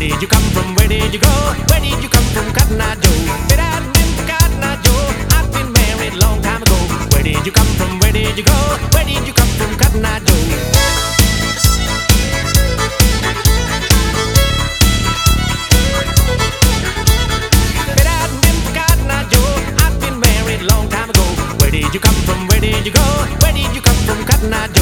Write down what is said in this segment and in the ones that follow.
Did you come from? Where did you go? Where did you come from, Cotton Eye Joe? It hadn't been for Cotton Eye Joe, I'd been married a long time ago. Where did you come from? Where did you go? Where did you come from, Cotton Eye Joe? I'd long time ago. Where did you come from? Where did you go? Where did you come from, Cotton Eye Joe?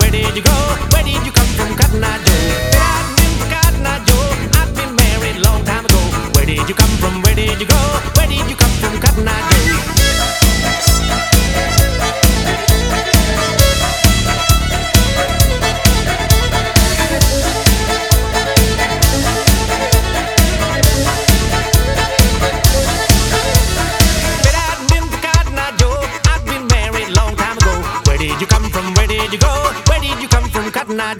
Where did you go? Where did you come from, Cotton Eye Joe? Cotton Eye Joe, been married long time ago. Where did you come from? Where did you go? I'd